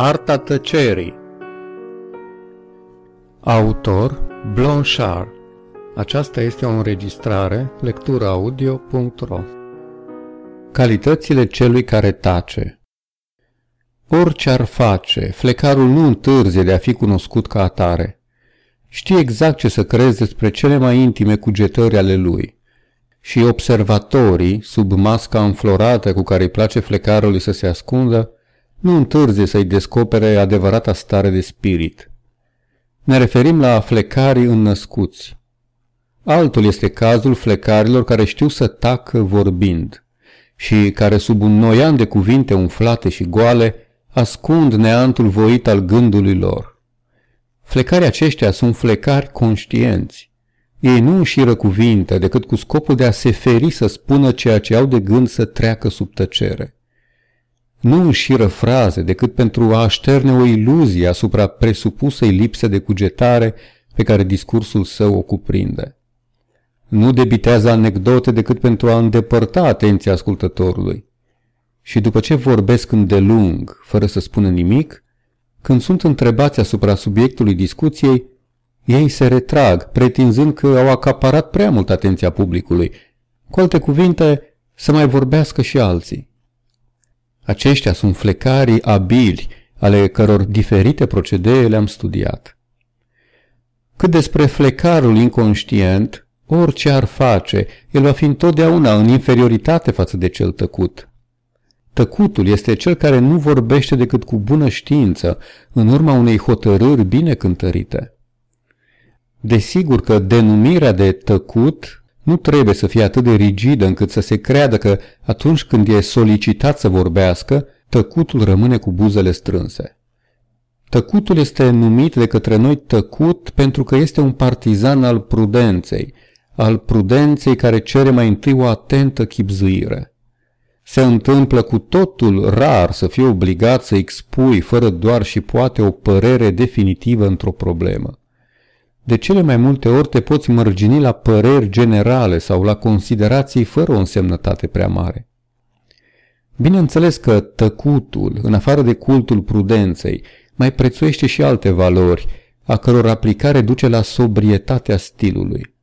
Arta tăcerii Autor Blanchard Aceasta este o înregistrare lecturaudio.ro Calitățile celui care tace Orice ar face, flecarul nu întârzie de a fi cunoscut ca atare. Știe exact ce să crezi despre cele mai intime cugetări ale lui. Și observatorii, sub masca înflorată cu care îi place flecarului să se ascundă, nu întârzie să-i descopere adevărata stare de spirit. Ne referim la flecarii înnăscuți. Altul este cazul flecarilor care știu să tacă vorbind și care sub un noian de cuvinte umflate și goale ascund neantul voit al gândului lor. Flecarii aceștia sunt flecari conștienți. Ei nu înșiră cuvinte decât cu scopul de a se feri să spună ceea ce au de gând să treacă sub tăcere nu înșiră fraze decât pentru a așterne o iluzie asupra presupusei lipse de cugetare pe care discursul său o cuprinde. Nu debitează anecdote decât pentru a îndepărta atenția ascultătorului. Și după ce vorbesc îndelung, fără să spună nimic, când sunt întrebați asupra subiectului discuției, ei se retrag, pretinzând că au acaparat prea mult atenția publicului. Cu alte cuvinte, să mai vorbească și alții. Aceștia sunt flecarii abili, ale căror diferite procedee le-am studiat. Cât despre flecarul inconștient, orice ar face, el va fi întotdeauna în inferioritate față de cel tăcut. Tăcutul este cel care nu vorbește decât cu bună știință, în urma unei hotărâri bine cântărite. Desigur că denumirea de tăcut nu trebuie să fie atât de rigidă încât să se creadă că atunci când e solicitat să vorbească, tăcutul rămâne cu buzele strânse. Tăcutul este numit de către noi tăcut pentru că este un partizan al prudenței, al prudenței care cere mai întâi o atentă chipzuire. Se întâmplă cu totul rar să fii obligat să expui fără doar și poate o părere definitivă într-o problemă. De cele mai multe ori te poți mărgini la păreri generale sau la considerații fără o însemnătate prea mare. Bineînțeles că tăcutul, în afară de cultul prudenței, mai prețuiește și alte valori, a căror aplicare duce la sobrietatea stilului.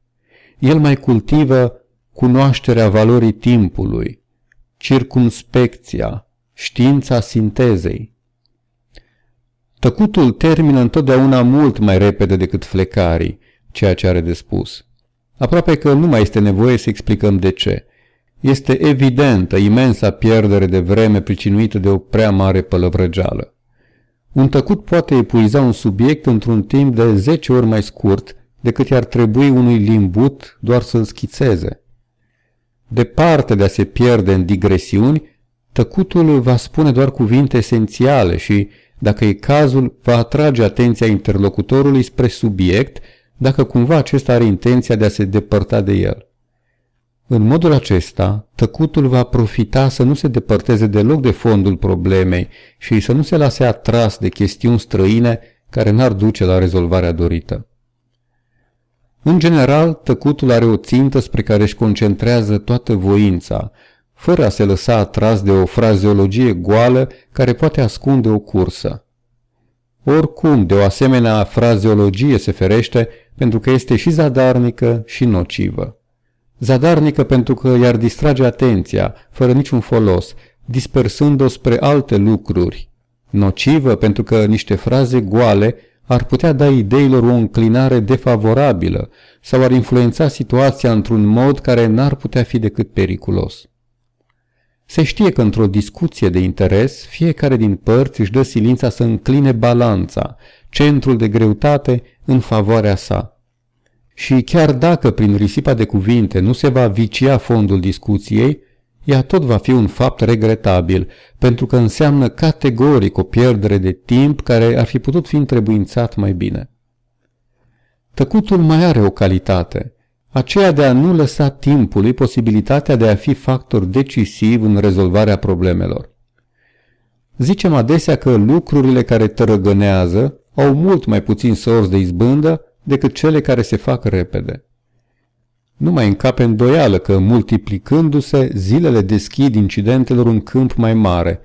El mai cultivă cunoașterea valorii timpului, circumspecția, știința sintezei, Tăcutul termină întotdeauna mult mai repede decât flecarii, ceea ce are de spus. Aproape că nu mai este nevoie să explicăm de ce. Este evidentă imensa pierdere de vreme pricinuită de o prea mare pălăvrăgeală. Un tăcut poate epuiza un subiect într-un timp de 10 ori mai scurt decât i-ar trebui unui limbut doar să-l schițeze. Departe de a se pierde în digresiuni, tăcutul va spune doar cuvinte esențiale și dacă e cazul, va atrage atenția interlocutorului spre subiect, dacă cumva acesta are intenția de a se depărta de el. În modul acesta, tăcutul va profita să nu se depărteze deloc de fondul problemei și să nu se lase atras de chestiuni străine care n-ar duce la rezolvarea dorită. În general, tăcutul are o țintă spre care își concentrează toată voința, fără a se lăsa atras de o frazeologie goală care poate ascunde o cursă. Oricum, de o asemenea frazeologie se ferește pentru că este și zadarnică și nocivă. Zadarnică pentru că i-ar distrage atenția, fără niciun folos, dispersând-o spre alte lucruri. Nocivă pentru că niște fraze goale ar putea da ideilor o înclinare defavorabilă sau ar influența situația într-un mod care n-ar putea fi decât periculos. Se știe că într-o discuție de interes, fiecare din părți își dă silința să încline balanța, centrul de greutate, în favoarea sa. Și chiar dacă prin risipa de cuvinte nu se va vicia fondul discuției, ea tot va fi un fapt regretabil, pentru că înseamnă categoric o pierdere de timp care ar fi putut fi întrebuințat mai bine. Tăcutul mai are o calitate – aceea de a nu lăsa timpului posibilitatea de a fi factor decisiv în rezolvarea problemelor. Zicem adesea că lucrurile care tărăgănează au mult mai puțin sorți de izbândă decât cele care se fac repede. Nu mai încape îndoială că, multiplicându-se, zilele deschid incidentelor un câmp mai mare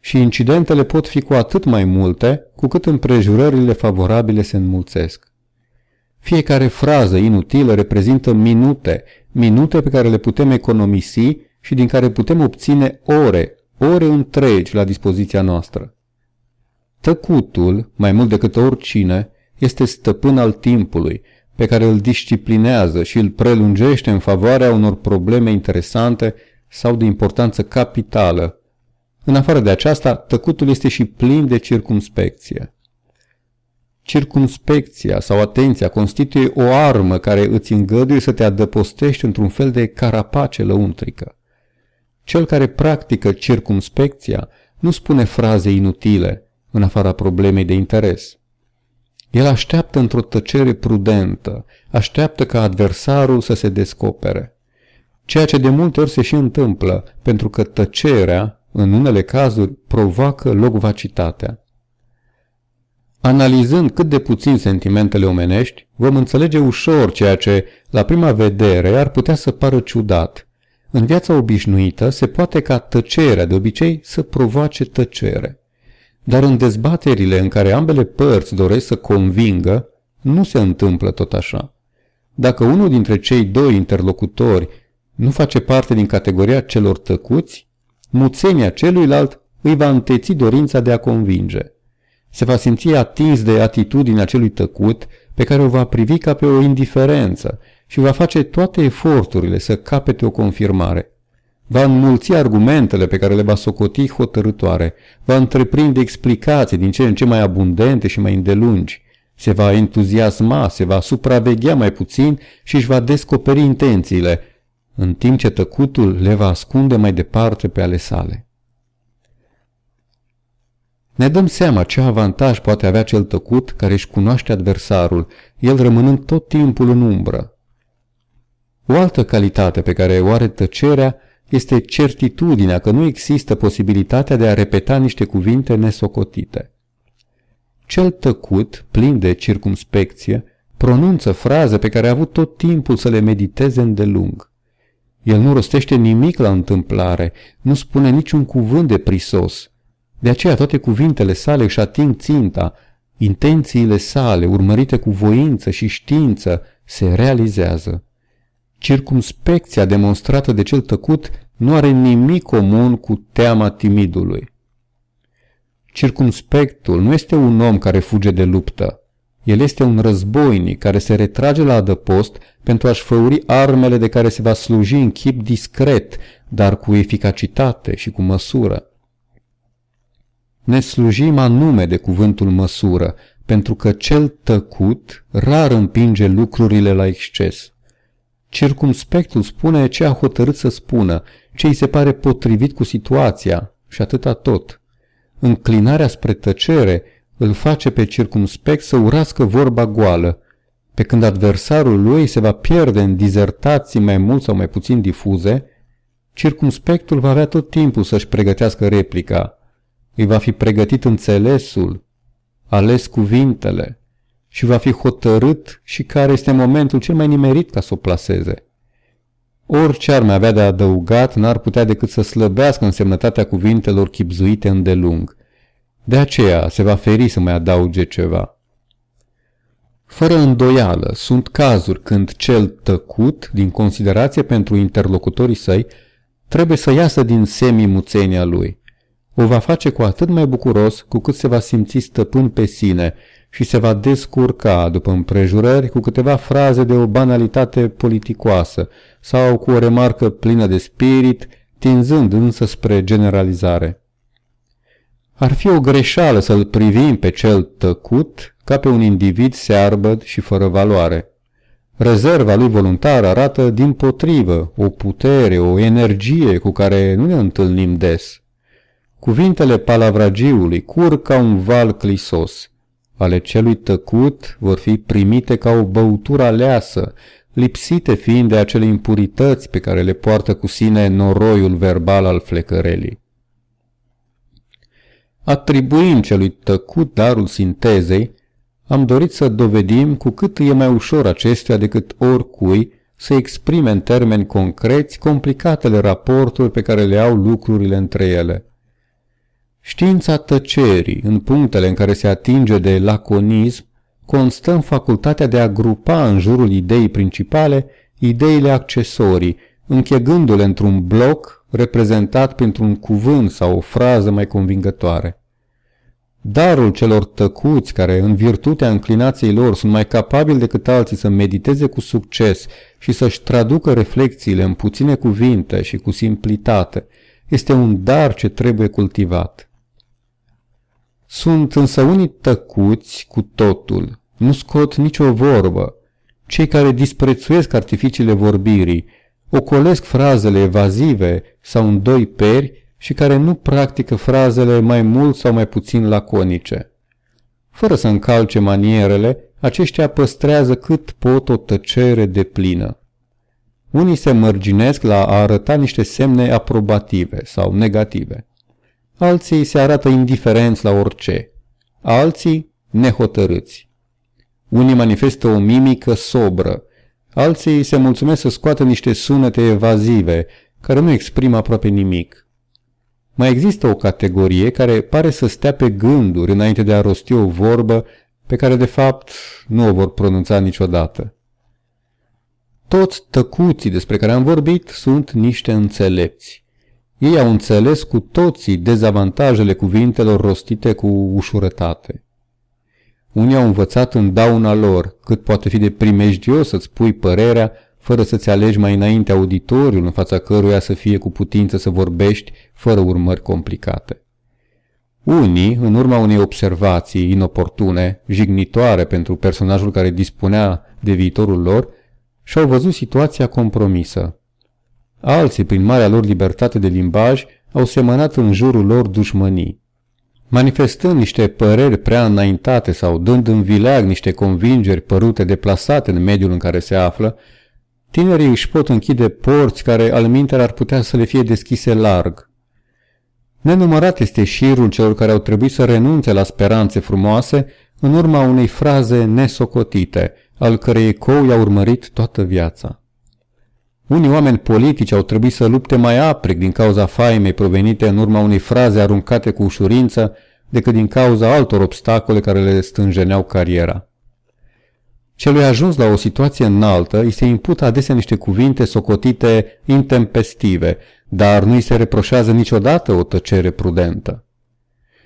și incidentele pot fi cu atât mai multe cu cât împrejurările favorabile se înmulțesc. Fiecare frază inutilă reprezintă minute, minute pe care le putem economisi și din care putem obține ore, ore întregi la dispoziția noastră. Tăcutul, mai mult decât oricine, este stăpân al timpului, pe care îl disciplinează și îl prelungește în favoarea unor probleme interesante sau de importanță capitală. În afară de aceasta, tăcutul este și plin de circumspecție. Circumspecția sau atenția constituie o armă care îți îngăduie să te adăpostești într-un fel de carapace lăuntrică. Cel care practică circumspecția nu spune fraze inutile, în afara problemei de interes. El așteaptă într-o tăcere prudentă, așteaptă ca adversarul să se descopere. Ceea ce de multe ori se și întâmplă, pentru că tăcerea, în unele cazuri, provoacă logvacitatea. Analizând cât de puțin sentimentele omenești, vom înțelege ușor ceea ce, la prima vedere, ar putea să pară ciudat. În viața obișnuită se poate ca tăcerea de obicei să provoace tăcere. Dar în dezbaterile în care ambele părți doresc să convingă, nu se întâmplă tot așa. Dacă unul dintre cei doi interlocutori nu face parte din categoria celor tăcuți, muțenia celuilalt îi va înteți dorința de a convinge. Se va simți atins de atitudinea celui tăcut pe care o va privi ca pe o indiferență și va face toate eforturile să capete o confirmare. Va înmulți argumentele pe care le va socoti hotărâtoare, va întreprinde explicații din ce în ce mai abundente și mai îndelungi, se va entuziasma, se va supraveghea mai puțin și își va descoperi intențiile, în timp ce tăcutul le va ascunde mai departe pe ale sale. Ne dăm seama ce avantaj poate avea cel tăcut care își cunoaște adversarul, el rămânând tot timpul în umbră. O altă calitate pe care o are tăcerea este certitudinea că nu există posibilitatea de a repeta niște cuvinte nesocotite. Cel tăcut, plin de circumspecție, pronunță fraze pe care a avut tot timpul să le mediteze îndelung. El nu rostește nimic la întâmplare, nu spune niciun cuvânt de prisos. De aceea toate cuvintele sale își ating ținta, intențiile sale, urmărite cu voință și știință, se realizează. Circumspecția demonstrată de cel tăcut nu are nimic comun cu teama timidului. Circumspectul nu este un om care fuge de luptă. El este un războinic care se retrage la adăpost pentru a-și făuri armele de care se va sluji în chip discret, dar cu eficacitate și cu măsură. Ne slujim anume de cuvântul măsură, pentru că cel tăcut rar împinge lucrurile la exces. Circumspectul spune ce a hotărât să spună, ce îi se pare potrivit cu situația și atâta tot. Înclinarea spre tăcere îl face pe circumspect să urască vorba goală, pe când adversarul lui se va pierde în dizertații mai mult sau mai puțin difuze, circumspectul va avea tot timpul să-și pregătească replica. Îi va fi pregătit înțelesul, ales cuvintele, și va fi hotărât și care este momentul cel mai nimerit ca să o plaseze. Orice ar mai avea de adăugat n-ar putea decât să slăbească însemnătatea cuvintelor chipzuite îndelung. De aceea se va feri să mai adauge ceva. Fără îndoială, sunt cazuri când cel tăcut, din considerație pentru interlocutorii săi, trebuie să iasă din semi-muțenia lui. O va face cu atât mai bucuros cu cât se va simți stăpân pe sine și se va descurca după împrejurări cu câteva fraze de o banalitate politicoasă sau cu o remarcă plină de spirit, tinzând însă spre generalizare. Ar fi o greșeală să-l privim pe cel tăcut ca pe un individ searbăd și fără valoare. Rezerva lui voluntară arată din potrivă o putere, o energie cu care nu ne întâlnim des. Cuvintele palavragiului cur ca un val clisos – ale celui tăcut vor fi primite ca o băutură aleasă, lipsite fiind de acele impurități pe care le poartă cu sine noroiul verbal al flecărelii. Atribuind celui tăcut darul sintezei, am dorit să dovedim cu cât e mai ușor acestuia decât oricui să exprime în termeni concreți complicatele raporturi pe care le au lucrurile între ele. Știința tăcerii, în punctele în care se atinge de laconism, constă în facultatea de a grupa în jurul ideii principale ideile accesorii, închegându-le într-un bloc reprezentat printr-un cuvânt sau o frază mai convingătoare. Darul celor tăcuți care, în virtutea înclinației lor, sunt mai capabili decât alții să mediteze cu succes și să-și traducă reflexiile în puține cuvinte și cu simplitate, este un dar ce trebuie cultivat. Sunt însă unii tăcuți cu totul, nu scot nicio vorbă, cei care disprețuiesc artificiile vorbirii, ocolesc frazele evazive sau în doi peri și care nu practică frazele mai mult sau mai puțin laconice. Fără să încalce manierele, aceștia păstrează cât pot o tăcere de plină. Unii se mărginesc la a arăta niște semne aprobative sau negative. Alții se arată indiferenți la orice. Alții nehotărâți. Unii manifestă o mimică sobră, alții se mulțumesc să scoată niște sunete evazive, care nu exprimă aproape nimic. Mai există o categorie care pare să stea pe gânduri înainte de a rosti o vorbă pe care de fapt nu o vor pronunța niciodată. Toți tăcuții despre care am vorbit sunt niște înțelepți. Ei au înțeles cu toții dezavantajele cuvintelor rostite cu ușurătate. Unii au învățat în dauna lor cât poate fi de primejdios să-ți pui părerea fără să-ți alegi mai înainte auditoriul în fața căruia să fie cu putință să vorbești fără urmări complicate. Unii, în urma unei observații inoportune, jignitoare pentru personajul care dispunea de viitorul lor, și-au văzut situația compromisă. Alții, prin marea lor libertate de limbaj, au semănat în jurul lor dușmănii. Manifestând niște păreri prea înaintate sau dând în vileag niște convingeri părute deplasate în mediul în care se află, tinerii își pot închide porți care al ar putea să le fie deschise larg. Nenumărat este șirul celor care au trebuit să renunțe la speranțe frumoase în urma unei fraze nesocotite, al cărei ecou i-a urmărit toată viața. Unii oameni politici au trebuit să lupte mai aprig din cauza faimei provenite în urma unei fraze aruncate cu ușurință decât din cauza altor obstacole care le stânjeneau cariera. Celui ajuns la o situație înaltă îi se impută adesea niște cuvinte socotite intempestive, dar nu îi se reproșează niciodată o tăcere prudentă.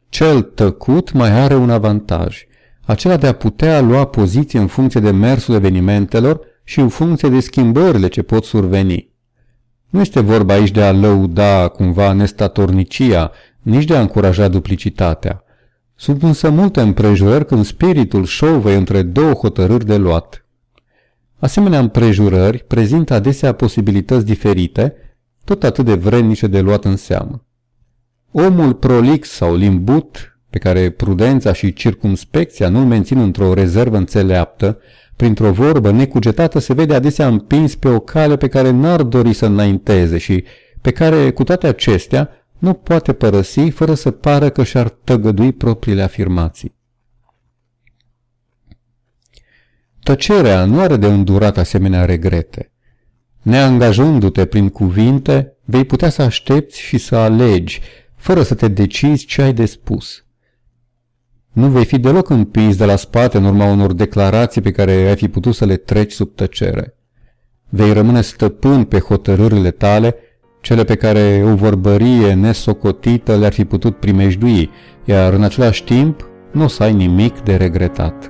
Cel tăcut mai are un avantaj, acela de a putea lua poziție în funcție de mersul evenimentelor și în funcție de schimbările ce pot surveni. Nu este vorba aici de a lăuda cumva nestatornicia, nici de a încuraja duplicitatea. Sunt însă multe împrejurări când spiritul șovă între două hotărâri de luat. Asemenea împrejurări prezintă adesea posibilități diferite, tot atât de vrednice de luat în seamă. Omul prolix sau limbut, pe care prudența și circumspecția nu-l mențin într-o rezervă înțeleaptă, printr-o vorbă necugetată se vede adesea împins pe o cale pe care n-ar dori să înainteze și pe care, cu toate acestea, nu poate părăsi fără să pară că și-ar tăgădui propriile afirmații. Tăcerea nu are de îndurat asemenea regrete. Neangajându-te prin cuvinte, vei putea să aștepți și să alegi, fără să te decizi ce ai de spus. Nu vei fi deloc împins de la spate în urma unor declarații pe care ai fi putut să le treci sub tăcere. Vei rămâne stăpân pe hotărârile tale, cele pe care o vorbărie nesocotită le-ar fi putut primejdui, iar în același timp nu o să ai nimic de regretat.